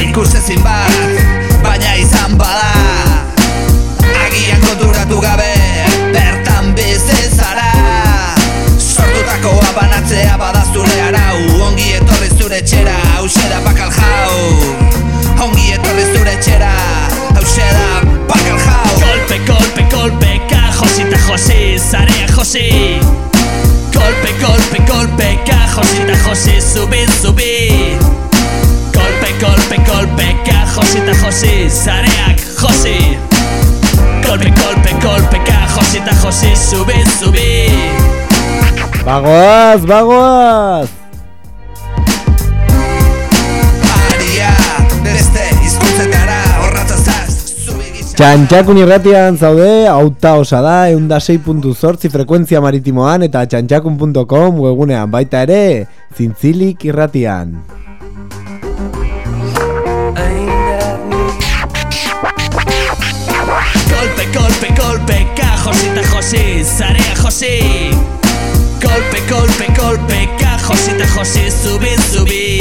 ikusten zinbat josi. Golpe, golpe, golpeka Josita josi, zubi, zubi. Golpe, golpe, golpeka Josita josi, zareak josi. Golpe, golpe, golpeka Josita josi, zubi, zubi. Bagoaz, bagoaz! Txantxakun irratian zaude, auta osa da, eunda 6.zortzi frekuentzia maritimoan eta txantxakun.com webunean baita ere, zintzilik irratian. Golpe, golpe, golpeka Josita josi, zarea josi. Golpe, golpe, golpeka Josita josi, zubi, zubi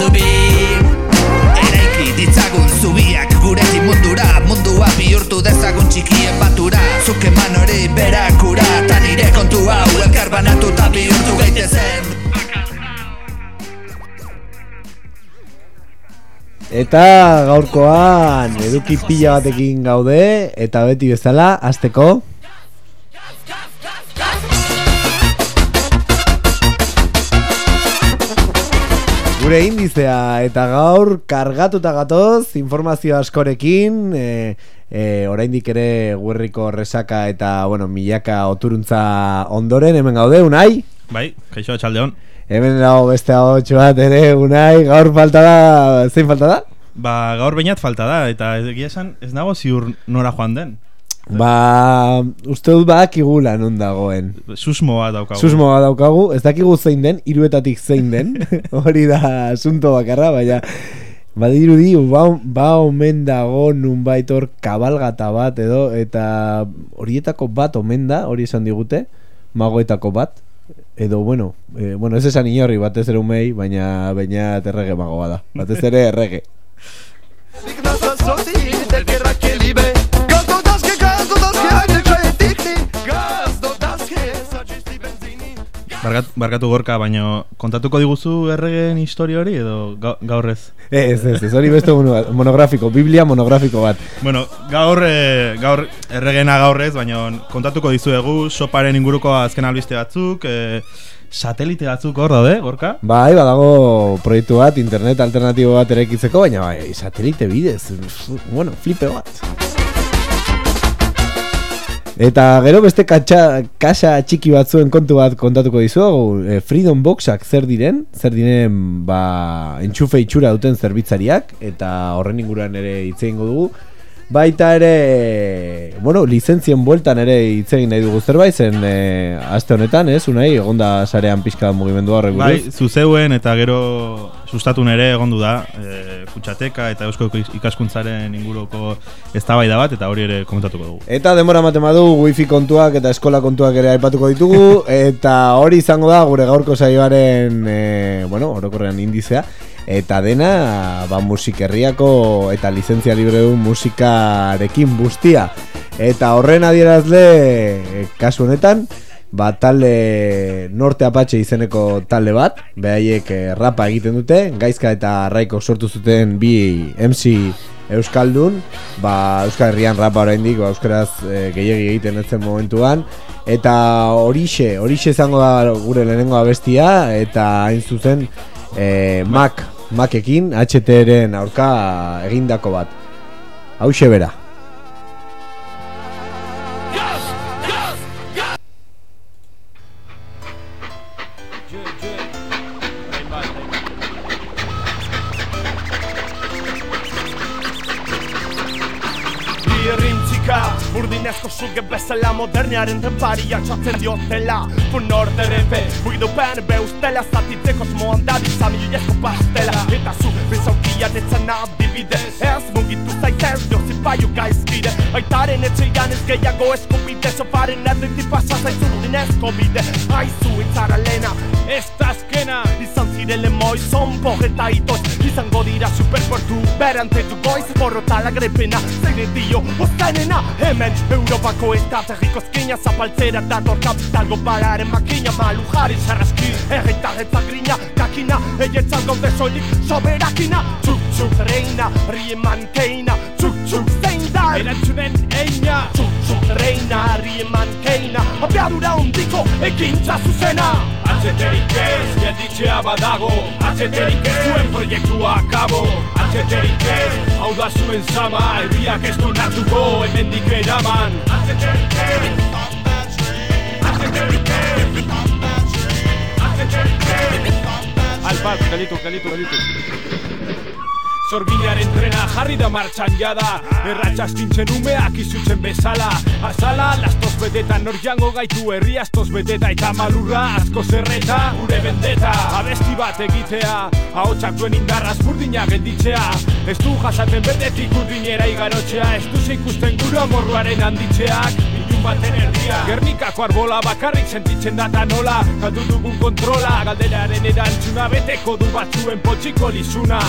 zubi, Eraiki ditzagun zubiak gurekin mundura Mundua bihurtu dezagun txikien batura. Zuk eman hori berakura Ta nire kontu hau elkar banatuta bihurtu gaitezen. Eta gaurkoan eduki pila batekin gaude eta beti bezala hasteko Gure indizea eta gaur kargatuta gatoz informazio askorekin e, e, oraindik ere guerriko resaka eta bueno, milaka oturuntza ondoren hemen gaude unai Bai, kaixo txaldeon. Hemen dago beste ahotsu bat ere unai gaur falta da zein falta da? Ba, gaur bainat falta da, eta egia esan ez nago ziur nora joan den. Ba, uste dut badakigula non dagoen. Susmo bat daukagu. Susmo bat daukagu, ez dakigu zein den, hiruetatik zein den. Hori da asunto bakarra, baina badirudi ba, ba omen dago nunbait hor kabalgata bat edo eta horietako bat omen da, hori esan digute, magoetako bat. Edo, bueno, eh, bueno, ez esan inorri batez ere umei, baina baina errege magoa da. Batez ere errege. Barkat, barkatu gorka, baina kontatuko diguzu erregen historia hori edo ga, gaur ez? Ez, ez, ez, hori beste mono- monografiko, biblia monografiko bat. Bueno, gaur, e, gaur erregena gaur ez, baina kontatuko dizuegu soparen inguruko azken albiste batzuk, e, satelite batzuk hor daude, gorka? Bai, badago proiektu bat, internet alternatibo bat erekitzeko, baina bai, satelite bidez, bueno, flipe bat. Eta gero beste katxa, kasa txiki batzuen kontu bat kontatuko dizuegu, e, Freedom Boxak zer diren, zer diren ba, entxufe itxura duten zerbitzariak, eta horren inguruan ere hitz egingo dugu. Baita ere, bueno, lizentzien bueltan ere hitz egin nahi dugu. Zerbait, zen e, aste honetan, ez, unai, egonda sarean pixka mugimendua horrek Bai, zuzeuen eta gero sustatun ere egondu da e, kutsateka eta eusko ikaskuntzaren inguruko eztabaida bat eta hori ere komentatuko dugu. Eta denbora ematen badu wifi kontuak eta eskola kontuak ere aipatuko ditugu eta hori izango da gure gaurko saioaren e, bueno, orokorrean indizea eta dena ba, musikerriako eta lizentzia libre duen musikarekin bustia. Eta horren adierazle kasu honetan ba, talde Norte Apache izeneko talde bat behaiek e, rapa egiten dute gaizka eta raiko sortu zuten bi MC Euskaldun, ba, Euskal Herrian rapa oraindik, ba, Euskaraz e, gehiegi egiten ez zen momentuan. Eta horixe, horixe izango da gure lehenengo abestia eta hain zuzen e, Mac, Macekin HTren aurka egindako bat. Hauxe bera Urdinezko suge bezala modernearen reparia txatzen diotela Fun orderepe, buidupen be ustela Zatitzeko moan da bizamilezko pastela Eta zu bizaukia netzen adibide Ez mugitu zaitez diozipaiu gaizkide Aitaren etxeian ez gehiago eskubide Sofaren erditi pasa zaizu urdinezko bide Aizu itzara lena, ez da azkena Izan zirele moizon pogeta itoz Izango dira superportu berantetu goiz Borrotala grepena, zeine dio Ostainena, hemen Europako estrategiko eskina Zapaltzera dator kapitalgo balaren makina. Malu jarri sarraski, erreitagetza grina Kakina, eietzan gaude soilik soberakina Txuk, txuk, reina, rie manteina Txuk, Erantzunen eina reina, rie manteina Abiadura ondiko, ekintza zuzena Atzeterik ez, gelditzea badago Atzeterik ez, zuen proiektua akabo Atzeterik ez, hau da zuen zama Erbiak ez du natuko, hemendik eraman Atzeterik ez, atzeterik ez Atzeterik ez Albat, gelitu, gelitu, gelitu Zorginaren trena jarri da martxan jada. Erratxas tintzen umeak izutzen bezala. Azala, lastos betetan nor jango gaitu herri astos beteta Eta malurra asko zerreta, gure bendeta. Abesti bat egitea, ahotsak duen indarraz burdina gelditzea. Ez du jasaten berdetik urdinera igarotzea Ez du ikusten gure amorruaren handitzeak Ilun baten erdia Gernikako arbola bakarrik sentitzen data nola. Galdu dugun kontrola, galderaren erantzuna Beteko du batzuen potxiko lizuna.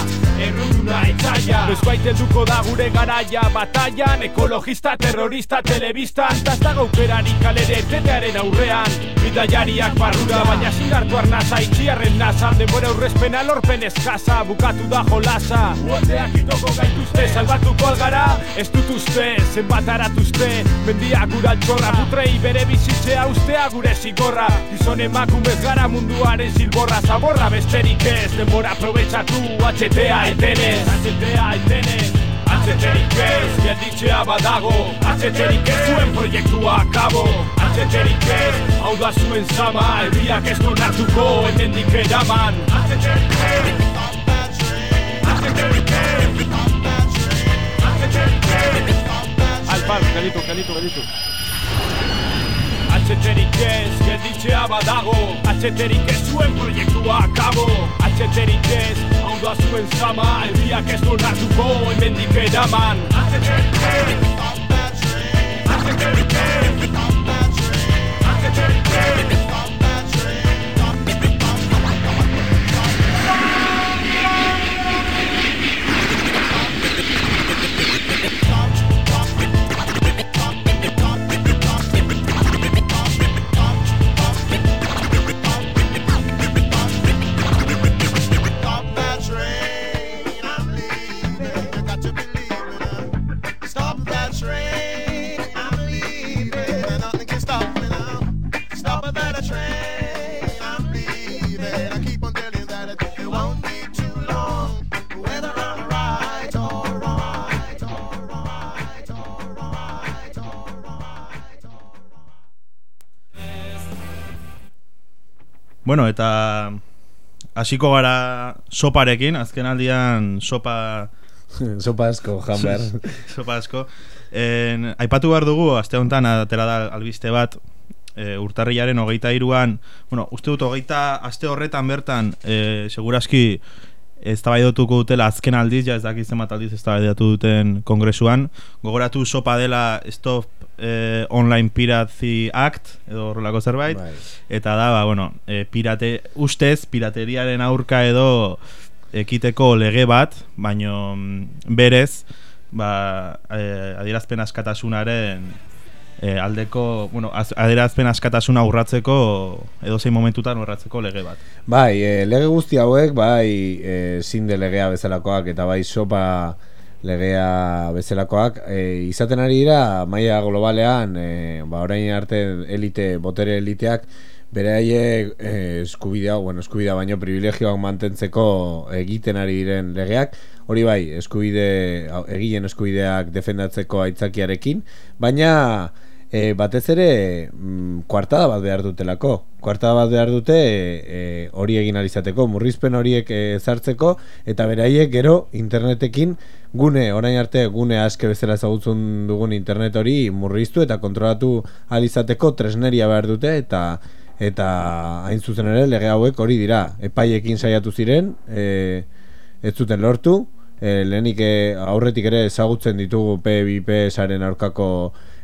Erruduna etxaia Noizbait helduko da gure garaia Bataian, ekologista, terrorista, telebista Antaz dago aukerari kalere etetearen aurrean. Bidaiariak barrura, baina zingartu arnaza Itxiarren nasa, denbora aurrezpena lorpen eskasa Bukatu da jolasa. Uoteak itoko gaituzte, salbatuko algara Ez dut uste, zenbat aratuzte Mendia gura altxorra, putrei bere bizitzea ustea gure zigorra. Gizon emakumez gara munduaren zilborra Zaborra besterik ez, denbora aprobetsatu HTA etenez, HTA etenez Atzeterik ez, gelditzea badago Atzeterik ez, zuen proiektua akabo Atzeterik ez, hau da zuen zama Erbiak ez du nartuko, hemendik eraman. Atzeterik ez, atzeterik ez. Atzeterik ez, Albat, gelitu, gelitu, gelitu Atzeterik ez, gelditzea badago. Atzeterik ez zuen proiektua akabo Atzeterik ez, hau da zuen zama Erbiak ez du nartuko, hemendik eraman. Atzeterik ez, Bueno, eta hasiko gara soparekin, azken aldian sopa Sopa asko, jamber. sopa asko. En, aipatu behar dugu, aste honetan atera da albiste bat, e, urtarrilaren hogeita iruan, bueno, uste dut hogeita aste horretan bertan, e, seguraski eztabaidotuko dutela azken aldiz, ja ez dakiz zenbat aldiz eztabaidatu duten kongresuan, gogoratu sopa dela Stop eh, Online Piracy Act, edo horrelako zerbait, Bai. eta da, ba, bueno, e, pirate, ustez, pirateriaren aurka edo ekiteko lege bat, baino mm, berez, ba, e, adierazpen askatasunaren e, aldeko, bueno, az, adierazpen askatasuna urratzeko edo zein momentutan urratzeko lege bat. Bai, e, lege guzti hauek, bai, e, zinde legea bezalakoak eta bai sopa legea bezalakoak e, izaten ari dira maila globalean e, ba, orain arte elite, botere eliteak beraiek e, eskubidea, bueno, eskubidea baino privilegioak mantentzeko egiten ari diren legeak, hori bai, eskubide, egileen eskubideak defendatzeko aitzakiarekin, baina e, batez ere mm, kuartada bat behar dutelako. Kuartada bat behar dute e, hori egin alizateko, murrizpen horiek e, ezartzeko, eta beraiek gero internetekin gune, orain arte gune aske bezala ezagutzen dugun internet hori murriztu eta kontrolatu alizateko tresneria behar dute, eta eta hain zuzen ere lege hauek hori dira epaiekin saiatu ziren e, ez zuten lortu e, lehenik e, aurretik ere ezagutzen ditugu P2P saren aurkako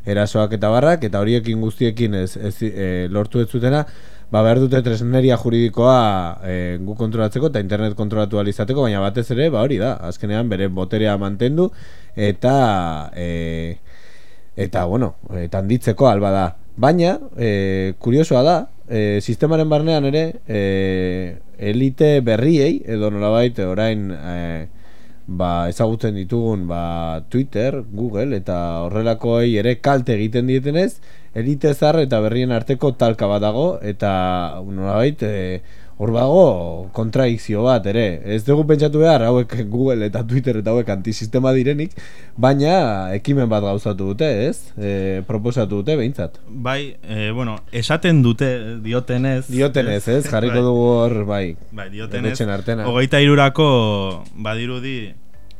erasoak eta barrak eta horiekin guztiekin ez, ez e, lortu ez zutena ba behar dute tresneria juridikoa e, gu kontrolatzeko eta internet kontrolatu alizateko baina batez ere ba hori da azkenean bere boterea mantendu eta e, eta bueno, eta handitzeko alba da baina e, kuriosoa da e, sistemaren barnean ere e, elite berriei edo nolabait orain e, ba, ezagutzen ditugun ba, Twitter, Google eta horrelakoei ere kalte egiten dietenez elite zar eta berrien arteko talka bat dago eta nolabait e, hor dago kontradikzio bat ere. Ez dugu pentsatu behar hauek Google eta Twitter eta hauek antisistema direnik baina ekimen bat gauzatu dute ez? E, proposatu dute behintzat. Bai, e, bueno, esaten dute diotenez. Diotenez ez? Jarriko dugu hor bai Bai, diotenez. artena. Hogeita irurako badirudi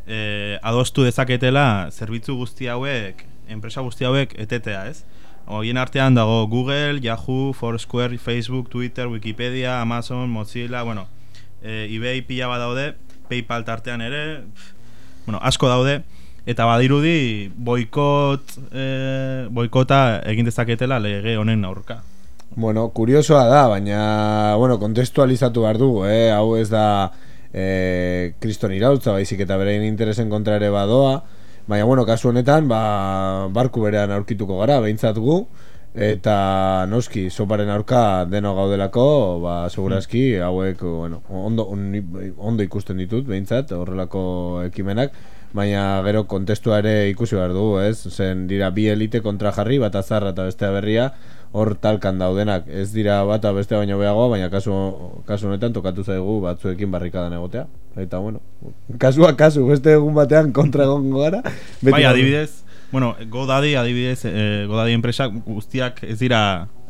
e, adostu dezaketela zerbitzu guzti hauek enpresa guzti hauek etetea ez Horien artean dago Google, Yahoo, Foursquare, Facebook, Twitter, Wikipedia, Amazon, Mozilla, bueno, e, eBay pila bat daude, Paypal tartean ere, pff, bueno, asko daude, eta badirudi boikot, e, boikota egin dezaketela lege honen aurka. Bueno, kuriosoa da, baina, bueno, kontestualizatu behar dugu, eh? hau ez da eh, kriston irautza, baizik eta berein interesen kontra ere badoa, baina, bueno, kasu honetan, ba, barku berean aurkituko gara, behintzat gu, eta noski, soparen aurka deno gaudelako, ba, segurazki, hauek, bueno, ondo, on- ondo ikusten ditut, behintzat, horrelako ekimenak, baina gero kontestua ere ikusi behar dugu, ez? Zen dira bi elite kontra jarri, bata zarra eta bestea berria, hor talkan daudenak. Ez dira bata bestea baino beagoa, baina kasu, kasu honetan tokatu zaigu batzuekin barrikadan egotea. Eta bueno, kasua kasu, beste egun batean kontra egongo gara. beti bai, adibidez, bueno, GoDaddy, adibidez, e, GoDaddy enpresak guztiak ez dira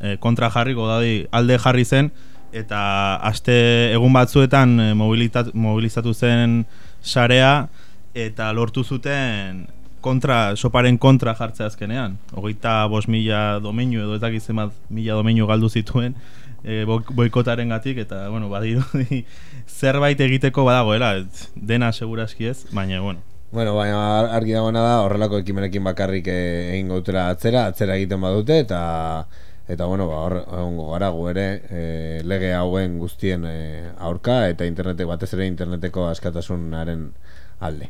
e, kontra jarri, GoDaddy alde jarri zen, eta aste egun batzuetan e, mobilitat, mobilizatu zen sarea, eta lortu zuten kontra, soparen kontra jartzea azkenean. Hogeita bos mila domeinu edo ez dakit zenbat mila domeinu galdu zituen e, boikotaren gatik, eta, bueno, badirudi zerbait egiteko badagoela, dena segurazki ez, baina, bueno, Bueno, baina ar- argi dagoena da horrelako ekimenekin bakarrik eh, egin gautela atzera, atzera egiten badute eta eta bueno, ba hor egongo gara gu ere eh, lege hauen guztien eh, aurka eta internetek batez ere interneteko askatasunaren alde.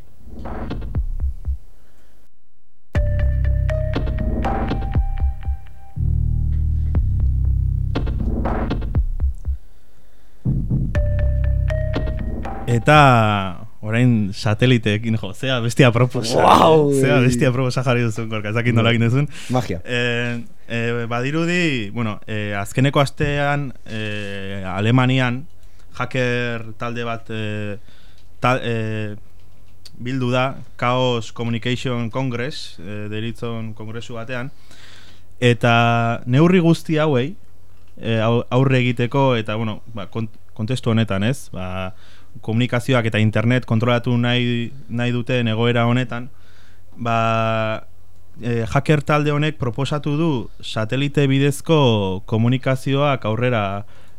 Eta orain sateliteekin jo, zea bestia proposa. Wow! Zea bestia proposa jarri duzun, gorka, ez dakit nola egin duzun. Magia. Eh, eh, badirudi, bueno, eh, azkeneko astean eh, Alemanian hacker talde bat eh, tal, eh, bildu da Chaos Communication Congress eh, deritzon kongresu batean eta neurri guzti hauei au- aurre egiteko eta bueno, ba, kont kontestu honetan, ez? Ba, komunikazioak eta internet kontrolatu nahi, nahi duten egoera honetan, ba, e, hacker talde honek proposatu du satelite bidezko komunikazioak aurrera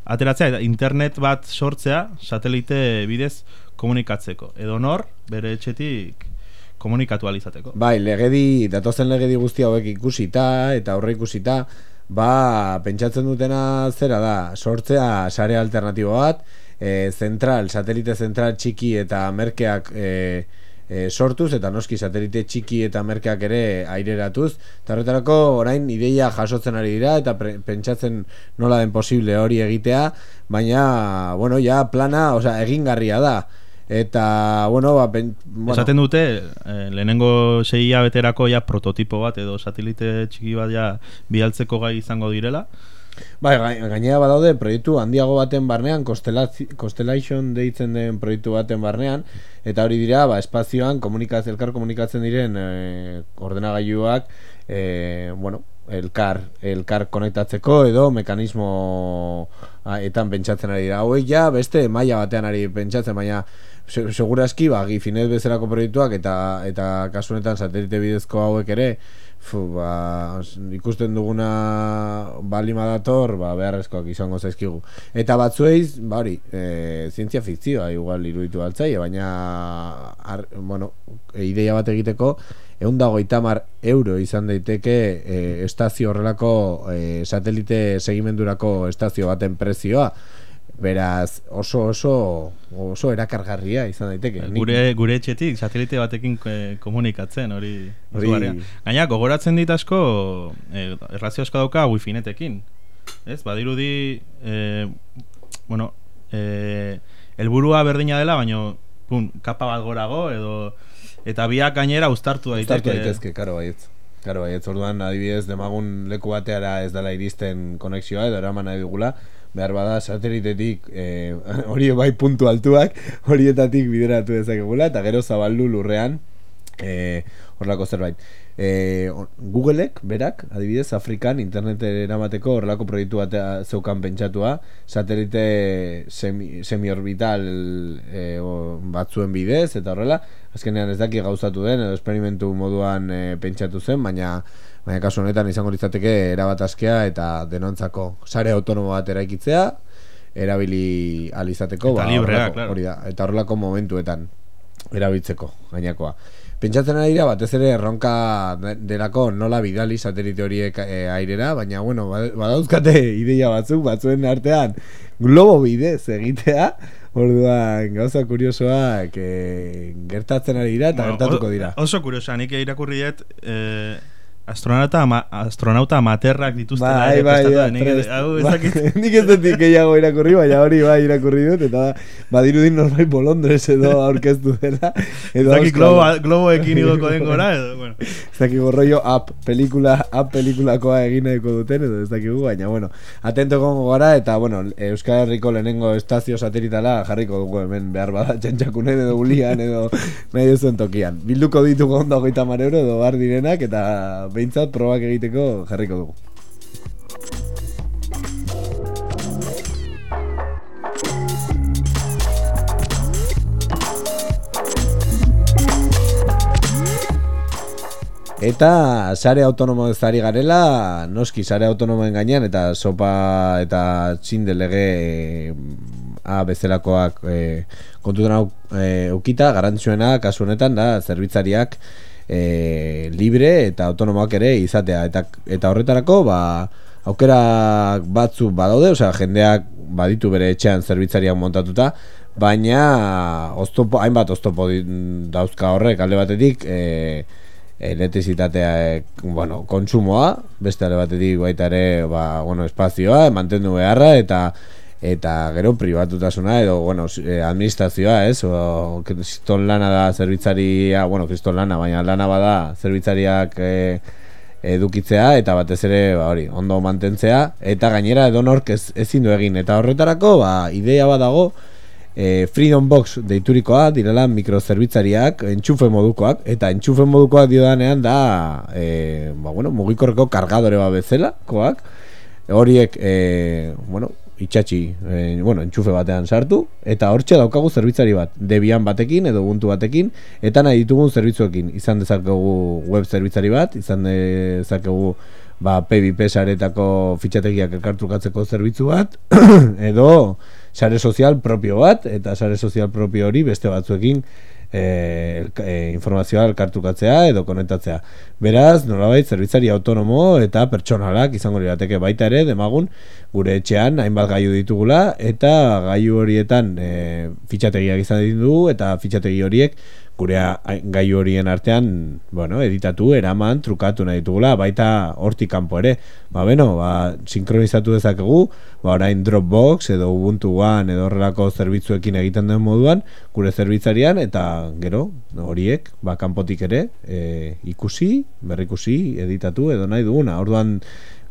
ateratzea eta internet bat sortzea satelite bidez komunikatzeko. Edo nor, bere etxetik komunikatu alizateko. Bai, legedi, datozen legedi guzti hauek ikusita eta aurre ikusita, ba, pentsatzen dutena zera da, sortzea sare alternatibo bat, e, zentral, satelite zentral txiki eta merkeak e, e, sortuz, eta noski satelite txiki eta merkeak ere aireratuz, eta horretarako orain ideia jasotzen ari dira, eta pentsatzen nola den posible hori egitea, baina, bueno, ja plana, osea, egingarria da, eta, bueno, ba, pen, bueno, Esaten dute, eh, lehenengo sei hilabeterako ja prototipo bat edo satelite txiki bat ja bidaltzeko gai izango direla. Bai, gai- gainera badaude proiektu handiago baten barnean, Constellation deitzen den proiektu baten barnean, eta hori dira, ba, espazioan komunikaz, elkar komunikatzen diren e, ordenagailuak, e, bueno, elkar, elkar konektatzeko edo mekanismo a, etan pentsatzen ari dira. Hauek ja beste maila batean ari pentsatzen, baina se, segurazki ba, gifinet bezalako proiektuak eta eta kasu honetan satelite bidezko hauek ere fu, ba, ikusten duguna balima dator, ba, beharrezkoak izango zaizkigu. Eta batzuei, ba hori, e, zientzia fikzioa igual iruditu altzaie, baina ar, bueno, ideia bat egiteko egun dago itamar euro izan daiteke e, estazio horrelako e, satelite segimendurako estazio baten prezioa beraz oso oso oso erakargarria izan daiteke Gure, gure etxetik satelite batekin eh, komunikatzen hori Hori-. Gaina gogoratzen dit asko eh, errazio asko dauka wifinetekin. Ez? Badirudi eh, bueno, eh, helburua berdina dela, baina pun, kapa bat gorago edo eta biak gainera uztartu daiteke. Uztartu daitezke, karo baietz. Karo baietz, orduan adibidez demagun leku bateara ez dela iristen konexioa edo eraman nahi dugula, behar bada satelitetik eh, hori bai puntu altuak horietatik bideratu dezakegula eta gero zabaldu lurrean eh, horrelako zerbait. On- Googleek berak, adibidez, Afrikan internet eramateko horrelako proiektu bat zeukan pentsatua, satelite semi, semi-orbital eh, o- batzuen bidez eta horrela, azkenean ez daki gauzatu den edo esperimentu moduan eh, pentsatu zen, baina baina kasu honetan izango litzateke erabat askea eta denontzako sare autonomo bat eraikitzea erabili alizateko Eta librea, horrelako- claro. hori da, eta horrelako momentuetan erabiltzeko gainakoa. Pentsatzen ari dira batez ere erronka de- delako nola bidali satelite horiek e, airera, baina bueno, ba- badauzkate ideia batzuk batzuen artean globo bidez egitea, orduan gauza kuriosoak e, gertatzen ari dira eta Bueno, gertatuko dira. Oso kuriosa, nik irakurri dut eh, astronauta, ama, astronauta amaterrak dituztela Bai, ere bai, prestatu, nik, hau ez Ba, dakit nik ez dut gehiago irakurri, baina hori bai irakurri dut, eta badirudin norbait bolondres edo aurkeztu dela. Ez Edo dakit auskalo. globo, globoekin igoko den gora, edo, bueno. Ez dakigu rollo app, pelikula, app pelikulakoa egin nahiko duten, edo ez dakigu, baina, bueno, atento gongo gara, eta, bueno, Euskal Herriko lehenengo estazio satelitala jarriko dugu hemen behar bada txantxakunen edo ulian edo nahi duzuen tokian. Bilduko ditugu ondo hogeita mar euro edo bar direnak, eta behintzat probak egiteko jarriko dugu. Eta sare autonomo ez ari garela, noski sare autonomoen gainean eta sopa eta txinde lege eh, A bezalakoak e, kontutan e, ukita, garantzuena kasu honetan da zerbitzariak e, libre eta autonomoak ere izatea. Eta, eta horretarako ba, aukerak batzu badaude, osea jendeak baditu bere etxean zerbitzariak montatuta, baina oztopo, hainbat oztopo dauzka horrek. Alde batetik e, elektrizitatea e, bueno, kontsumoa, beste alde batetik baita ere ba, bueno, espazioa, mantendu beharra eta eta gero pribatutasuna edo bueno, eh, administrazioa, ez? O, kriston lana da zerbitzaria, bueno, kriston lana, baina lana bada zerbitzariak eh, edukitzea eta batez ere ba, hori, ondo mantentzea eta gainera edonork ez, ezin du egin eta horretarako ba, idea badago e, Freedom Box deiturikoa direla mikrozerbitzariak entxufe modukoak eta entxufe modukoak diodanean da e, ba, bueno, mugikorreko kargadore bat bezala koak horiek e, bueno, itxatxi e, bueno, entxufe batean sartu eta hortxe daukagu zerbitzari bat debian batekin edo ubuntu batekin eta nahi ditugun zerbitzuekin. Izan dezakegu web zerbitzari bat izan dezakegu ba, PBP saretako fitxategiak elkartrukatzeko zerbitzu bat edo sare sozial propio bat eta sare sozial propio hori beste batzuekin e, e, informazioa elkartukatzea edo konektatzea. Beraz, nolabait zerbitzari autonomo eta pertsonalak izango lirateke baita ere demagun gure etxean hainbat gailu ditugula eta gailu horietan e, fitxategiak izan ditugu eta fitxategi horiek gure a- gailu horien artean, bueno, editatu, eraman, trukatu nahi ditugula, baita hortik kanpo ere. Ba, beno, ba, sinkronizatu dezakegu, ba, orain Dropbox edo Ubuntu One edo horrelako zerbitzuekin egiten den moduan, gure zerbitzarian, eta gero, horiek, ba, kanpotik ere, e, ikusi, berrikusi, editatu edo nahi duguna. Orduan,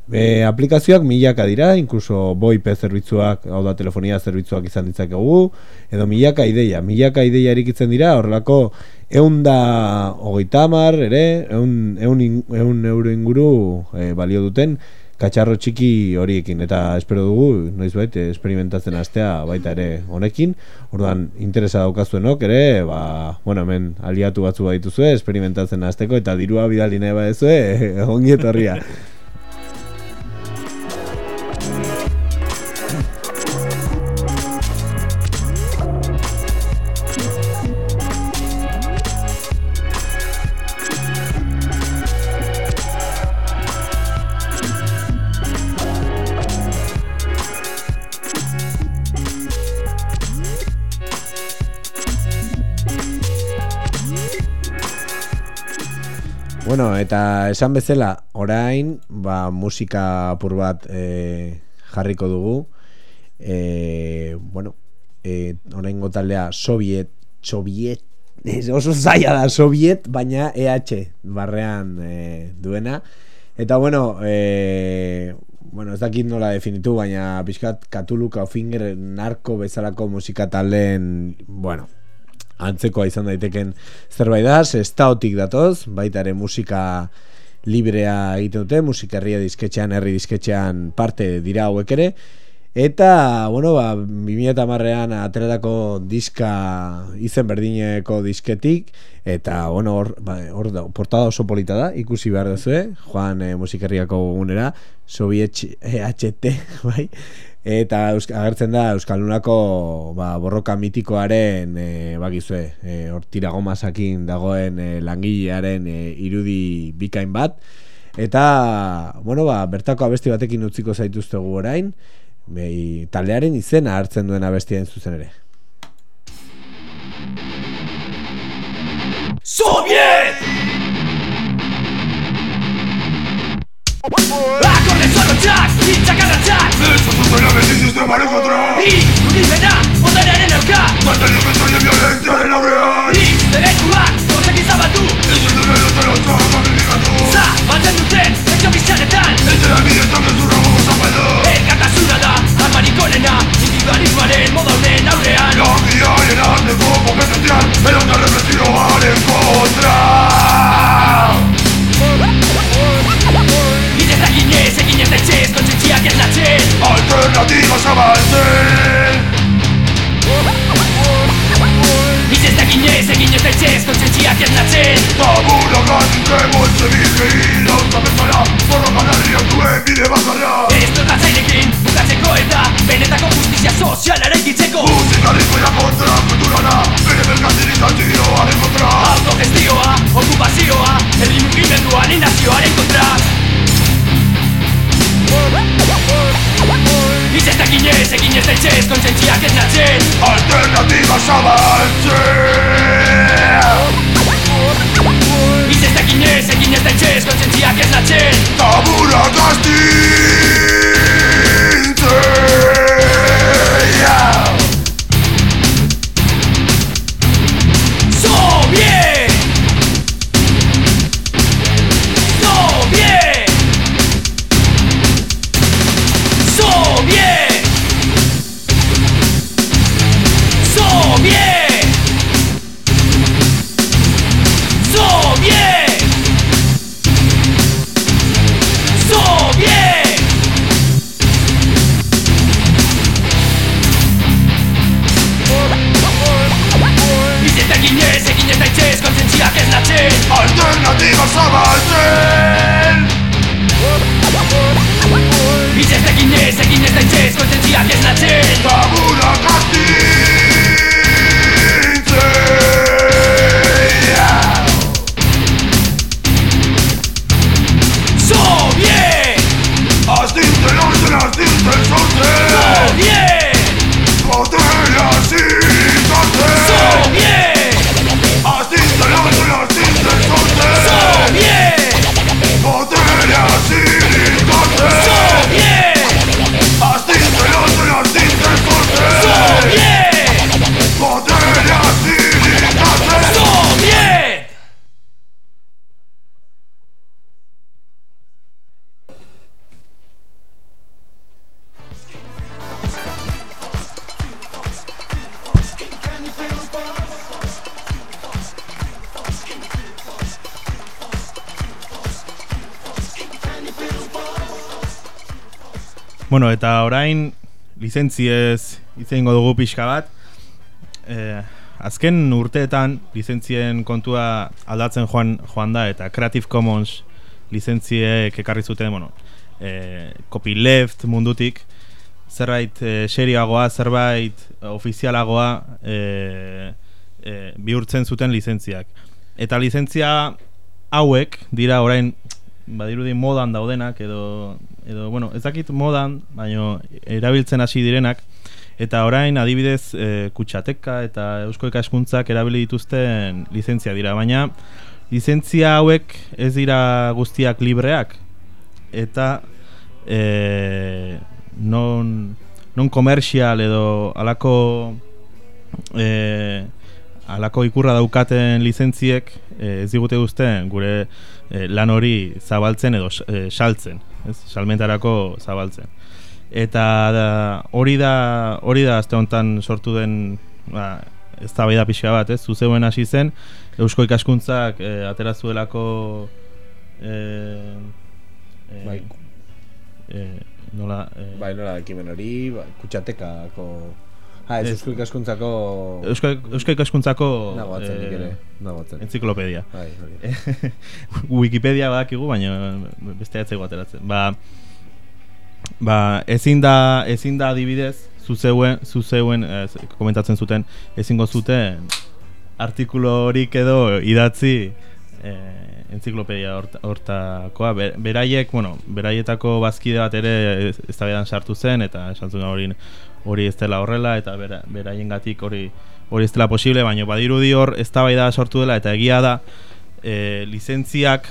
E, aplikazioak milaka dira, inkluso VoIP zerbitzuak, hau da telefonia zerbitzuak izan ditzakegu, edo milaka ideia, milaka ideia erikitzen dira, horrelako Eun da hogeita hamar ere, eun, eun, eun euro inguru eh, balio duten katxarro txiki horiekin eta espero dugu noizbait esperimentatzen astea baita ere honekin. Orduan interesa daukazuenok ere, ba, bueno, hemen aliatu batzu baituzue esperimentatzen hasteko eta dirua bidali nahi baduzue, ongi etorria. Bueno, eta esan bezala, orain, ba, musika apur bat e, jarriko dugu. E, bueno, e, orain taldea Soviet, Soviet, oso zaila da Soviet, baina EH barrean e, duena. Eta bueno, e, bueno, ez dakit nola definitu, baina pixkat Katuluka Finger narko bezalako musika taldeen, bueno, antzekoa izan daiteken zerbait da, estaotik datoz, baita ere musika librea egiten dute, musika herria disketxean, herri disketxean parte dira hauek ere, eta, bueno, ba, 2008an ateratako diska izen berdineko disketik, eta, bueno, hor, ba, hor da, portada oso polita da, ikusi behar duzue, joan e, musikerriako gunera, Soviet EHT, bai, eta agertzen da Euskaldunako ba, borroka mitikoaren e, bakizue, e, hor tiragomasakin dagoen e, langilearen e, irudi bikain bat eta bueno ba, bertako abesti batekin utziko zaituztegu orain Behi, taldearen izena hartzen duen abestiaren zuzen ere Soviet! Acordes zorrotzak, hitzak arratzak Ez zuzena bezizizte barek otra Ik, unizena, ondarearen aurka Batean emetan egin Bueno, eta orain lizentziez hitz egingo dugu pixka bat. Eh, azken urteetan lizentzien kontua aldatzen joan joan da eta Creative Commons lizentziek ekarri zuten, bueno, eh, copyleft mundutik zerbait eh, serioagoa, zerbait ofizialagoa eh, eh, bihurtzen zuten lizentziak. Eta lizentzia hauek dira orain badirudi modan daudenak edo edo bueno, ez dakit modan, baino erabiltzen hasi direnak eta orain adibidez e, kutsateka eta eusko ikaskuntzak erabili dituzten lizentzia dira, baina lizentzia hauek ez dira guztiak libreak eta e, non non komerzial edo alako e, alako ikurra daukaten lizentziek ez digute guzten gure lan hori zabaltzen edo saltzen, ez? Salmentarako zabaltzen. Eta da, hori da hori da aste hontan sortu den ba, eztabaida pixka bat, ez? Zuzeuen hasi zen Eusko Ikaskuntzak e, atera zuelako e, e, Bai. e, nola e, Bai, nola ekimen hori, ba, kutsatekako... Ah, ez eusko ikaskuntzako... Eusko, Eusko Ikaskuntzako Nagoatzen, nik ere, nagoatzen. entziklopedia. Bai, hori. Wikipedia badakigu, baina beste atzeko ateratzen. Ba, ba ezin da ezin da adibidez zuzeuen zuzeuen eh, komentatzen zuten ezingo zuten artikulu horik edo idatzi eh, entziklopedia hort- hortakoa Be- beraiek, bueno, beraietako bazkide bat ere ez- eztabaidan sartu zen eta esan zuen hori hori ez dela horrela eta bera, beraiengatik hori hori ez dela posible, baina badirudi hor eztabaida sortu dela eta egia da e, lizentziak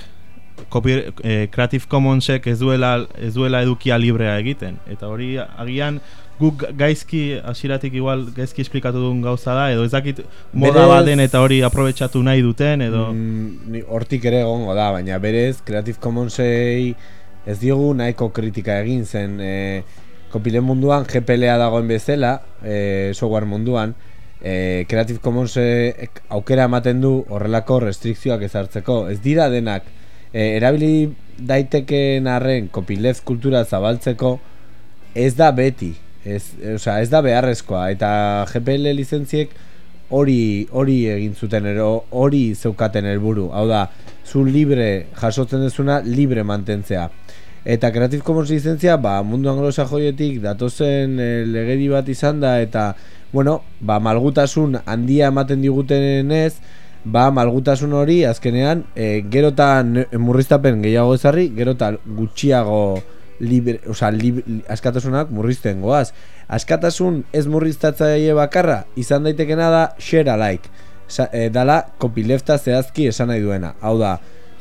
copy, e, Creative Commonsek ez duela, ez duela edukia librea egiten. Eta hori agian guk gaizki hasieratik igual gaizki esplikatu duen gauza da edo ez dakit moda baden eta hori aprobetxatu nahi duten edo Mm, hortik ere egongo da, baina berez Creative Commonsei ez diogu nahiko kritika egin zen e, kopile munduan GPLA dagoen bezala, e, software munduan, e, Creative Commons e, aukera ematen du horrelako restrikzioak ezartzeko. Ez dira denak e, erabili daitekeen arren copyleft kultura zabaltzeko ez da beti. Ez, osea, ez da beharrezkoa eta GPL lizentziek hori hori egin zuten ero hori zeukaten helburu. Hau da, zu libre jasotzen dezuna libre mantentzea. Eta Creative Commons lizentzia, ba, mundu anglosajoietik datozen e, legedi bat izan da eta bueno, ba, malgutasun handia ematen digutenez, ba, malgutasun hori azkenean e, gerotan murriztapen gehiago ezarri, gerotan gutxiago libre, osea, lib, li- askatasunak murrizten goaz. Askatasun ez murriztatzaile bakarra izan daitekena da share alike. Sa, e, dala copylefta zehazki esan nahi duena. Hau da,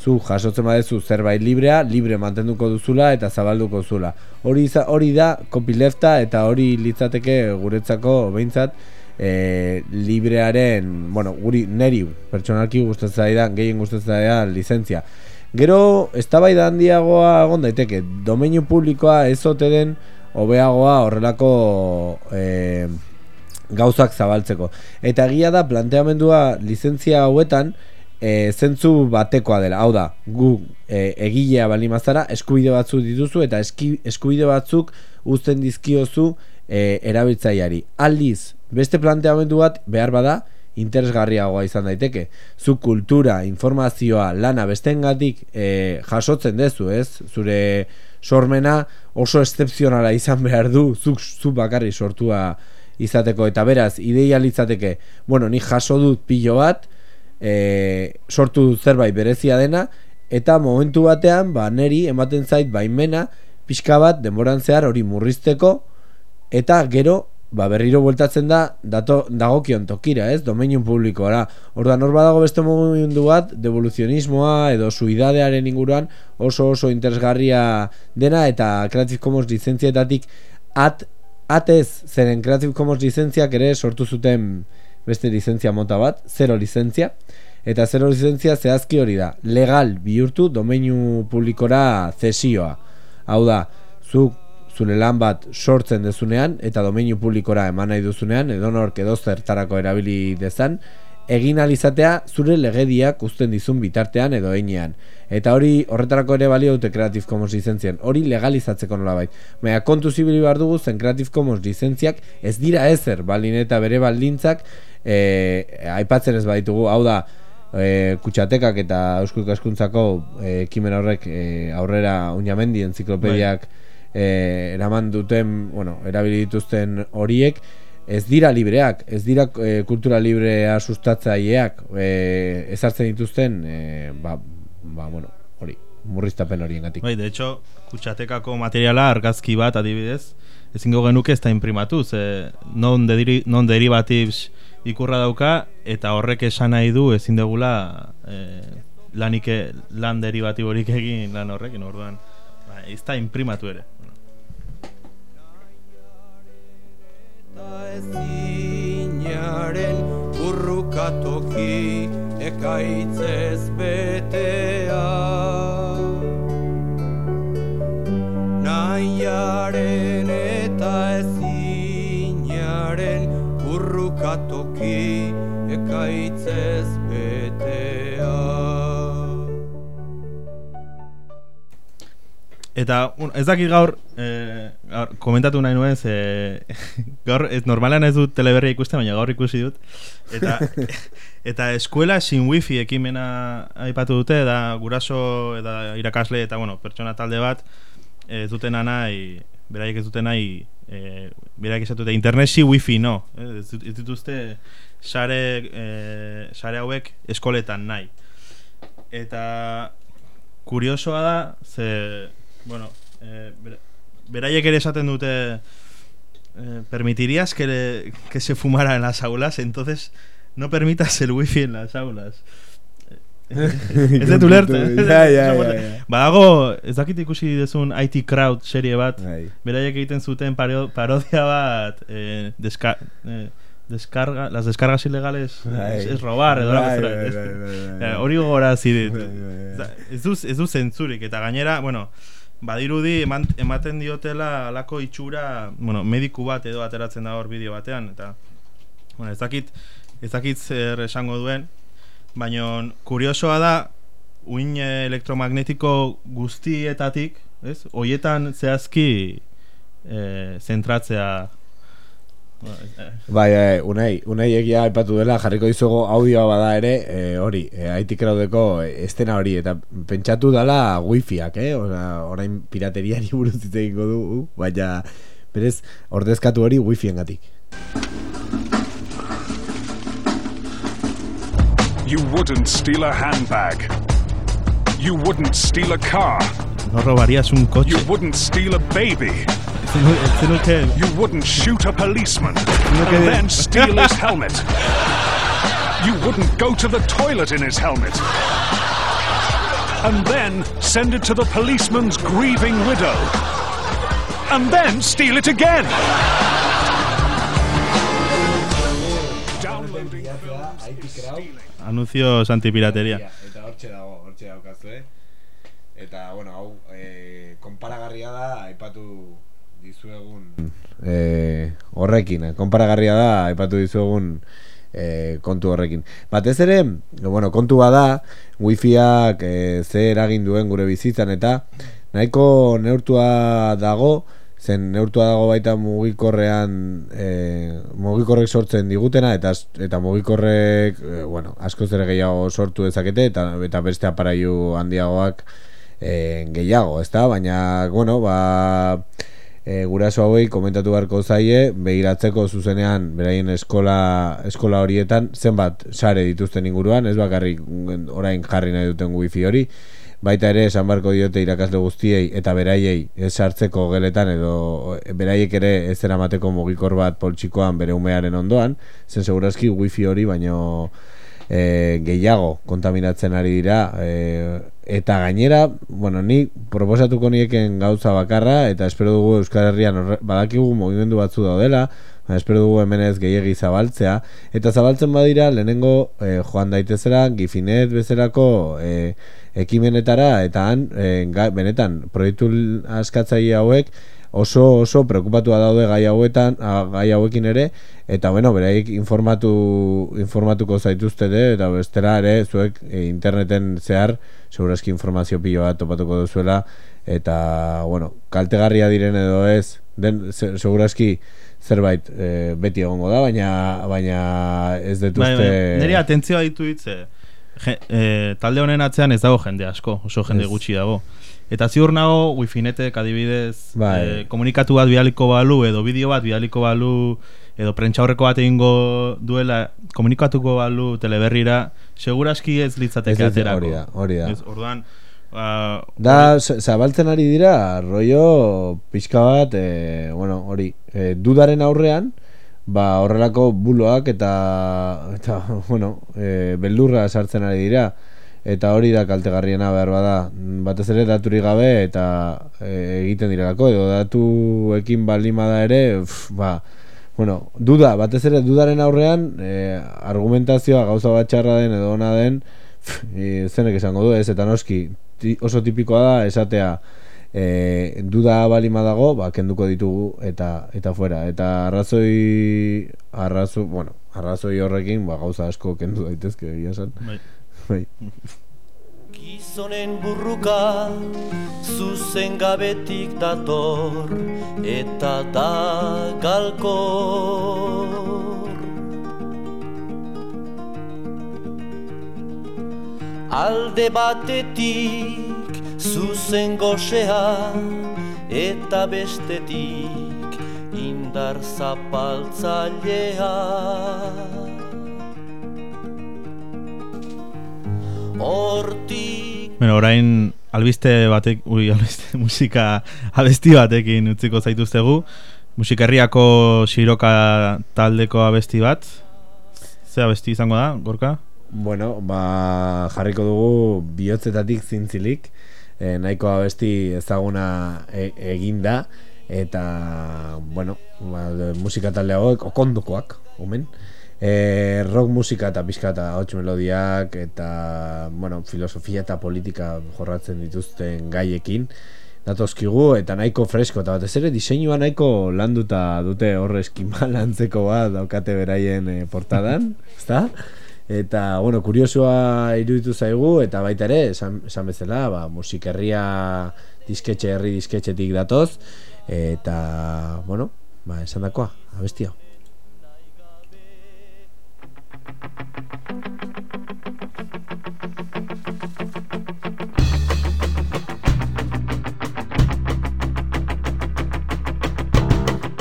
zu jasotzen badezu zerbait librea, libre mantenduko duzula eta zabalduko duzula. Hori iza- hori da copylefta eta hori litzateke guretzako behintzat e, librearen, bueno, guri neri pertsonalki gustatzen zaidan, gehien gustatzen zaidan lizentzia. Gero, eztabaida handiagoa egon daiteke, domeinu publikoa ez ote den hobeagoa horrelako e, gauzak zabaltzeko. Eta egia da planteamendua lizentzia hauetan e, zentzu batekoa dela. Hau da, gu e, egilea bali mazara, eskubide batzuk dituzu eta eski, eskubide batzuk uzten dizkiozu e, erabiltzaileari. Aldiz, beste planteamendu bat behar bada, interesgarriagoa izan daiteke. Zu kultura, informazioa, lana bestengatik e, jasotzen dezu, ez? Zure sormena oso excepzionala izan behar du, zuk zu bakarri sortua izateko eta beraz ideia litzateke, bueno, ni jaso dut pilo bat, e, sortu zerbait berezia dena eta momentu batean ba neri ematen zait baimena pixka bat denboran zehar hori murrizteko eta gero ba berriro bueltatzen da dato, dagokion tokira, ez? Domeinu publikoara. Orduan hor badago beste mugimendu bat devoluzionismoa edo suidadearen inguruan oso oso interesgarria dena eta Creative Commons lizentzietatik at atez zeren Creative Commons lizentziak ere sortu zuten beste lizentzia mota bat, zero lizentzia eta zero lizentzia zehazki hori da legal bihurtu domeinu publikora zesioa hau da, zuk zure lan bat sortzen dezunean eta domeinu publikora eman nahi duzunean edonork edo zertarako erabili dezan egin alizatea zure legediak uzten dizun bitartean edo einean. Eta hori horretarako ere balio dute Creative Commons lizentzien. Hori legalizatzeko nolabait. Baina kontu zibili behar dugu zen Creative Commons lizentziak ez dira ezer, balin eta bere baldintzak e, aipatzen ez baditugu. Hau da, e, kutsatekak eta eusko ikaskuntzako e, ekimen horrek e, aurrera uñamendi enziklopediak e, eraman duten, bueno, erabili dituzten horiek, ez dira libreak, ez dira e, kultura librea sustatzaileak e, ezartzen dituzten, e, ba, ba, bueno, hori, murriztapen horiengatik. Bai, de hecho, kutsatekako materiala argazki bat adibidez, ezingo genuke ez da imprimatu, ze non, dediri, non derivatibs ikurra dauka, eta horrek esan nahi du ezin degula eh, lanik, e- lan derivatiborik egin lan horrekin, orduan, ba, ez da imprimatu ere. ezinaren urrukatoki ekaitzez betea Nahiaren eta ezinaren urrukatoki ekaitzez betea. Eta un, ez dakit gaur, eh, gaur komentatu nahi nuen ze gaur ez normalean ez dut teleberria ikusten baina gaur ikusi dut. Eta eta eskuela sin wifi ekimena aipatu dute da guraso eta irakasle eta bueno, pertsona talde bat ez dutena nahi beraiek ez duten nahi eh, beraiek ez dute internet si wifi no. Eh, ez, ez dituzte sare, eh, sare hauek eskoletan nahi. Eta kuriosoa da bueno eh, bera- beraiek ere esaten dute eh, permitirías que, que se fumara en las aulas entonces no permitas el wifi en las aulas ez dut ulertzen Ja, ja, ja. Badago, ez dakit ikusi dezun IT Crowd serie bat Bai. Beraiek egiten zuten pario- parodia bat eh, deska, eh, descarga, Las descargas ilegales Bai. es, es robar edo Bai, Hori gogorazi dit bai, bai. Ez du, ez du zentzurik Eta gainera, bueno Badirudi eman, ematen diotela alako itxura Bueno, mediku bat edo ateratzen da hor bideo batean Eta bueno, ez dakit Ez dakit zer esango duen Baina kuriosoa da Uin elektromagnetiko guztietatik ez? Hoietan zehazki eh, zentratzea eh, Bai, bai, unai, unai egia aipatu dela, jarriko dizugu audioa bada ere, e, hori, e, IT Crowdeko estena hori, eta pentsatu dala wifiak, eh? Ora, orain pirateriari buruz egingo du, baina berez ordezkatu hori wifien gatik. You wouldn't steal a handbag. You wouldn't steal a car. no robarías un coche You wouldn't steal a baby. Ez nu- ez zenuke You wouldn't shoot a policeman and then steal his helmet. You wouldn't go to the toilet in his helmet. And then send it to the policeman's grieving widow. And then steal it again. Anuncios antipirateria Eta hortxe dago, hortxe daukazu, eh? Eta, bueno, hau, e, konparagarria da, aipatu dizuegun... E, horrekin, eh? konparagarria da, aipatu dizuegun e, kontu horrekin. Batez ere, bueno, kontu bada, wifiak e, ze eragin duen gure bizitzan, eta nahiko neurtua dago, zen neurtua dago baita mugikorrean e, mugikorrek sortzen digutena eta eta mugikorrek e, bueno, askoz ere gehiago sortu dezakete eta eta beste aparailu handiagoak e, gehiago, ezta? Baina bueno, ba e, guraso hauei komentatu beharko zaie begiratzeko zuzenean beraien eskola eskola horietan zenbat sare dituzten inguruan, ez bakarrik orain jarri nahi duten wifi hori baita ere esan barko diote irakasle guztiei eta beraiei ez sartzeko geletan edo beraiek ere ez eramateko mugikor bat poltsikoan bere umearen ondoan, zen segurazki wifi hori baino e, gehiago kontaminatzen ari dira e, eta gainera, bueno, ni proposatuko nieken gauza bakarra eta espero dugu Euskal Herrian badakigu mugimendu batzu daudela espero dugu hemen ez gehiegi zabaltzea Eta zabaltzen badira lehenengo e, joan daitezera Gifinet bezalako e, ekimenetara Eta han, e, benetan, proiektu askatzaile hauek oso oso preocupatua daude gai hauetan, a, gai hauekin ere eta bueno, bereik informatu informatuko zaituzte de, eta bestera ere zuek e, interneten zehar segurazki informazio pilo bat topatuko duzuela eta bueno, kaltegarria diren edo ez, den se- segurazki zerbait e, beti egongo da, baina baina ez dut Bai, bai, niri atentzioa ditu hitze. Je, e, talde honen atzean ez dago jende asko, oso jende Ez. gutxi dago. Eta ziur nago wifinetek adibidez Bai. e, komunikatu bat bidaliko balu edo bideo bat bidaliko balu edo prentxaurreko bat egingo duela komunikatuko balu teleberrira seguraski ez litzateke Ez aterako. hori da, hori da. Ez, orduan, ba, Da, zabaltzen ari dira, rollo pixka bat, e, bueno, hori, e, dudaren aurrean, ba, horrelako buloak eta, eta bueno, e, beldurra sartzen ari dira, eta hori da kaltegarriena behar bada, batez ere daturik gabe eta e, egiten direlako, edo datuekin balima da ere, uf, ba, bueno, duda, batez ere dudaren aurrean, e, argumentazioa gauza bat txarra den edo ona den, pf, e, zenek esango du ez, eta noski, oso tipikoa da esatea e, duda balima dago, ba, kenduko ditugu eta eta fuera. Eta arrazoi, arrazo, bueno, arrazoi horrekin, ba, gauza asko kendu daitezke, egia esan. Bai. Bai. Gizonen burruka zuzen gabetik dator eta da galkor Alde batetik zuzen gosea eta bestetik indar zapaltzailea Hortik Bueno, orain albiste batek, ui, albiste, musika abesti batekin utziko zaituztegu. Musikerriako Xiroka taldeko abesti bat. Ze abesti izango da, Gorka? Bueno, ba, jarriko dugu bihotzetatik zintzilik, e, nahiko abesti ezaguna e, eginda, eta, bueno, ba, musika talde hauek okondokoak, omen. E, rock musika eta pixka eta hots melodiak eta, bueno, filosofia eta politika jorratzen dituzten gaiekin datozkigu eta nahiko fresko eta batez ere diseinua nahiko landuta dute horre eskimal antzeko bat daukate beraien e, portadan, ezta? Eta, bueno, kuriosua iruditu zaigu, eta baita ere, esan, esan bezala, ba, musikerria disketxe, herri disketxetik datoz, eta, bueno, ba, esan dakoa, abestia.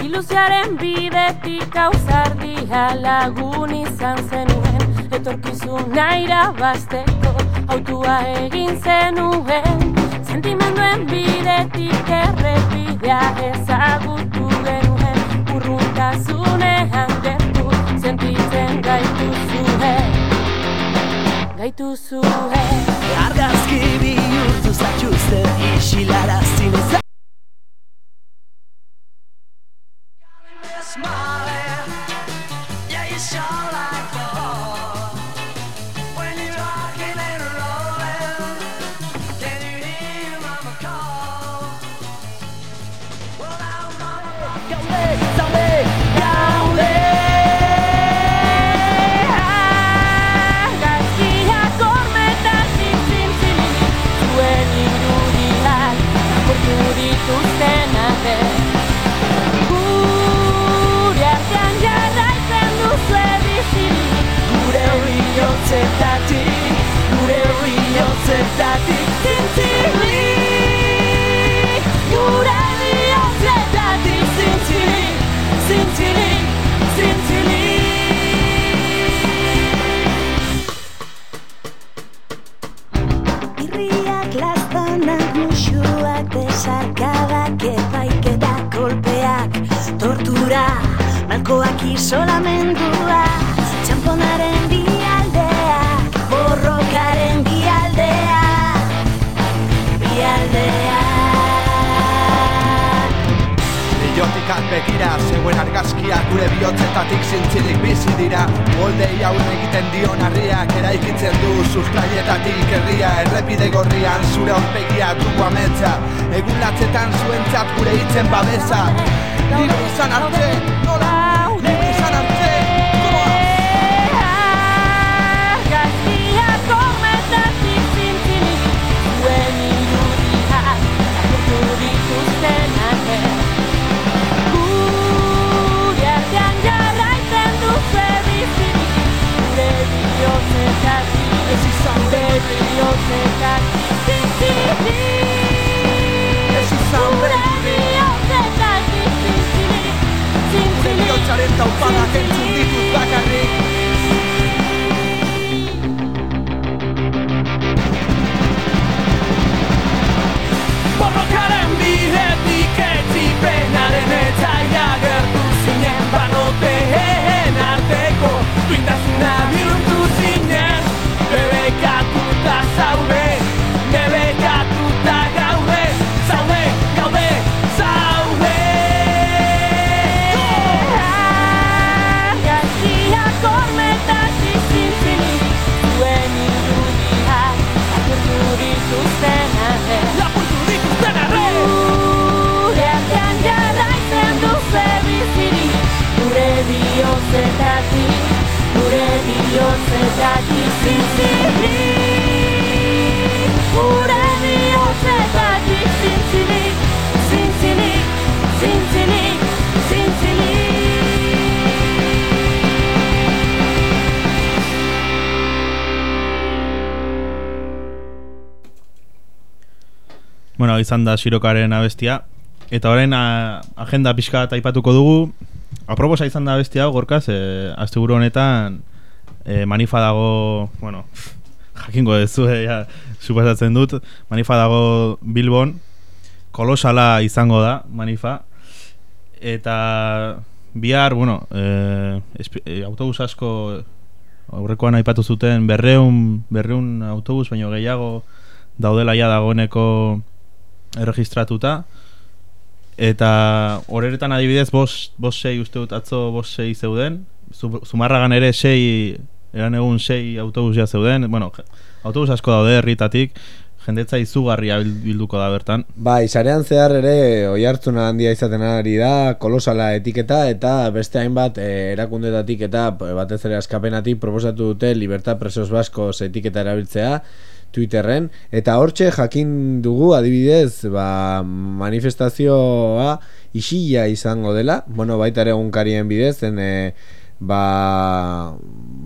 Ilusiaren bidetik ausardia lagun izan zenuen Etorkizun naira basteko autua egin zenuen. Sentimenduen bidetik errepidea ezagutu genuen. Urruntasunean gertu sentitzen gaitu zuen. Gaitu zuen. Argazki bihurtu zatxuzte isilara zinez malkoak isolamendua, txamponaren bialdea, borrokaren bialdea, bialdea. Bilotikak begira zeuen argazki Begiak gure bihotzetatik zintzilik bizi dira. Moldei aurre egiten dion harriak Eraikitzen du sustraietatik herria Errepide gorrian zure aurpegia dugu ametsa. Egun latzetan zuentzat gure hitzen babesa. Libre izan arte, Ez izan berri bihotzetatik zintzilik Ez izan Gure bihotzetatik zintzilik Gure bihotzaren taupadak entzun ditut bakarrik Borrokaren bidetik etzipenaren eta jagertu zinen banoteen arteko duintasuna bihurtu zinen Debekatuta zaude, debekatuta gaude, zaude, gaude, zaude. Argazkiak hormetatik zintzilik Zuen irudiak apurtu dituzten arre Lapurtu dituzten arre Gure artean jarraitzen duzu bizirik Gure bihotzetatik, gure bihotzetatik Bueno, izan da Shirokaren abestia. Eta orain a, agenda pixka aipatuko dugu. Aproposa izan da abestia gorkaz e, Asteburu honetan e, Manifa dago Bueno Jakingo dezu e, ja, Supasatzen dut. Manifa dago Bilbon. Kolosala izango da Manifa. Eta Bihar, bueno e, e, Autobus asko Aurrekoan aipatu zuten berreun, berreun autobus baino gehiago daudela ja dagoeneko erregistratuta. Eta horeretan adibidez bost, bost sei uste dut atzo bost sei zeuden. Zu- Zumarragan ere sei eran egun sei autobus ja zeuden. Bueno, autobus asko daude herritatik jendetza izugarria bil- bilduko da bertan. Bai, sarean zehar ere oi hartzuna handia izaten ari da kolosala etiketa eta beste hainbat eh, erakundetatik eta eh, batez ere askapenatik proposatu dute Libertad Presos Baskos etiketa erabiltzea Twitterren eta hortxe jakin dugu adibidez ba, manifestazioa isila izango dela. Bueno, baita ere egunkarien bidez zen eh, ba,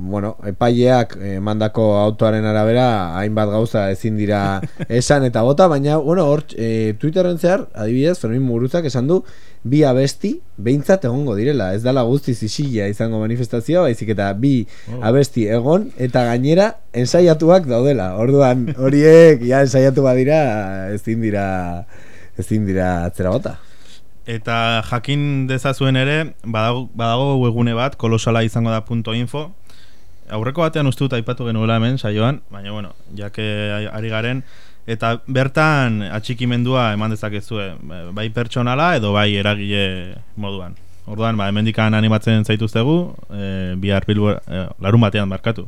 bueno, epaileak emandako autoaren arabera hainbat gauza ezin dira esan eta bota, baina bueno, hor e, Twitterren zehar, adibidez, Fermin Muruzak esan du bi abesti behintzat egongo direla, ez dala guztiz isila izango manifestazioa, baizik eta bi Oh. abesti egon eta gainera ensaiatuak daudela. Orduan horiek ja ensaiatu badira ezin dira ezin dira atzera bota. Eta jakin dezazuen ere, badago, badago webgune bat, kolosala izango da punto info. Aurreko batean uste dut aipatu genuela hemen, saioan, baina bueno, jake ari garen, eta bertan atxikimendua eman dezakezue, bai pertsonala edo bai eragile moduan. Orduan, ba, hemendikan animatzen zaituztegu, e, bihar bilbora, e, larun batean markatu,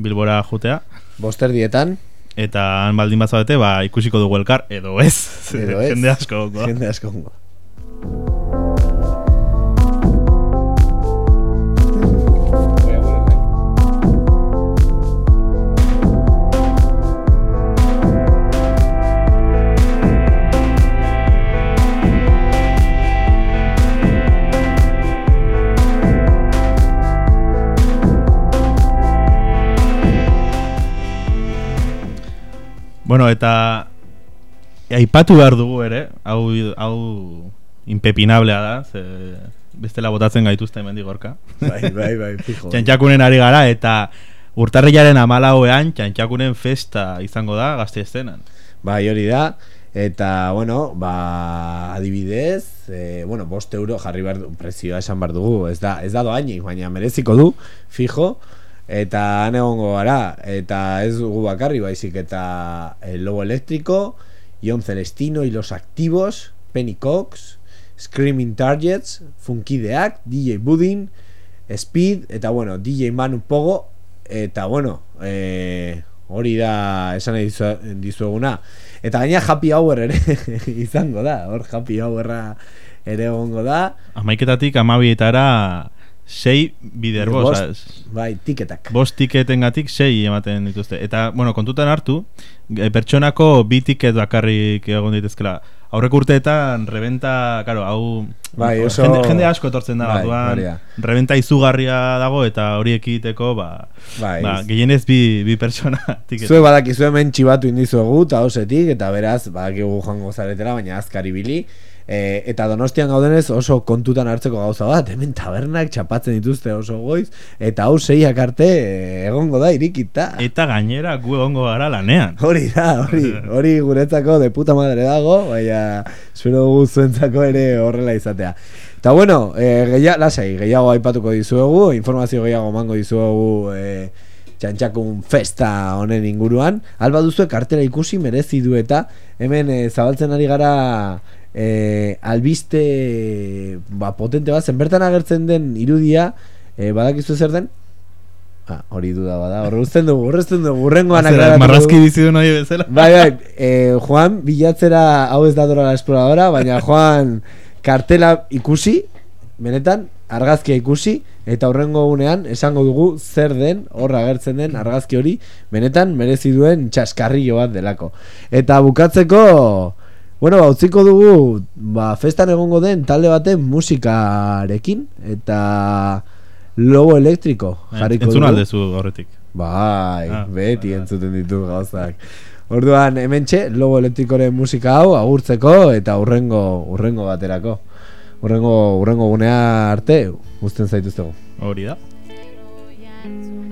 bilbora jutea. Boster dietan. Eta han baldin bazabete, ba, ikusiko dugu elkar, edo ez. Edo ez. Jende asko. Jende asko. Bueno, eta aipatu behar dugu ere, hau, hau impepinablea da, ze bestela botatzen gaituzte hemendik gorka. Bai, bai, bai, fijo. Txantxakunen ari gara, eta urtarrilaren amalauean txantxakunen festa izango da gazte estenan. Bai, hori da. Eta, bueno, ba, adibidez, e, bueno, bost euro jarri behar du, prezioa esan behar dugu, ez da, ez da doainik, baina mereziko du, fijo, eta han egongo gara, eta ez dugu bakarri, baizik, eta el lobo eléctrico, Ion Celestino y los activos, Penny Cox, Screaming Targets, Funkideak, DJ Budin, Speed, eta bueno, DJ Manu Pogo, eta bueno, e, hori da esan dizueguna. Eta gaina Happy Hour ere izango da, hor Happy Hourra ere egongo da. Amaiketatik amabietara sei bider Bost, bai, tiketak. Bost tiketengatik sei ematen dituzte. Eta, bueno, kontutan hartu, e, pertsonako bi tiket bakarrik egon ditezkela. Aurrek urteetan, rebenta, karo, hau... Bai, oso- jende, jende asko etortzen da, Bai, hori da. rebenta izugarria dago eta hori ekiteko, ba, Bai. ba gehienez bi, bi pertsona tiket. Zue badakizu hemen txibatu indizuegu eta osetik eta beraz badakigu joango zaretela baina azkari bili e, eta donostian gaudenez oso kontutan hartzeko gauza bat hemen tabernak txapatzen dituzte oso goiz eta hau seiak arte e, egongo da irikita Eta gainera gu egongo gara lanean. Hori da, hori, hori guretzako de puta madre dago, baina espero dugu zuentzako ere horrela izatea. Eta bueno, e, geia, lasai, gehiago aipatuko dizuegu, informazio gehiago mango dizuegu e, txantxakun festa honen inguruan. Alba duzue kartela ikusi merezi du eta hemen e, zabaltzen ari gara e, albiste ba, potente bat, zen bertan agertzen den irudia, e, badakizu zer den? Ah, hori duda bada, horre uzten dugu, horre uzten dugu, urrengoan aklaratuko marrazki bizi du nahi bezala. Bai, bai, eh, Juan bilatzera hau ez da Dora la Exploradora, baina Juan kartela ikusi, benetan, argazkia ikusi, eta horrengo unean esango dugu zer den, hor agertzen den argazki hori, benetan merezi duen txaskarrillo bat delako. Eta bukatzeko, bueno, ba, utziko dugu, ba, festan egongo den talde baten musikarekin, eta lobo elektriko jarriko Entzun dugu. aldezu horretik. Bai, Ah, beti entzuten ditu gauzak. Orduan, hementxe, lobo elektrikoren musika hau agurtzeko eta urrengo urrengo baterako. Urrengo urrengo gunea arte, uzten zaituztegu. Hori da. Zero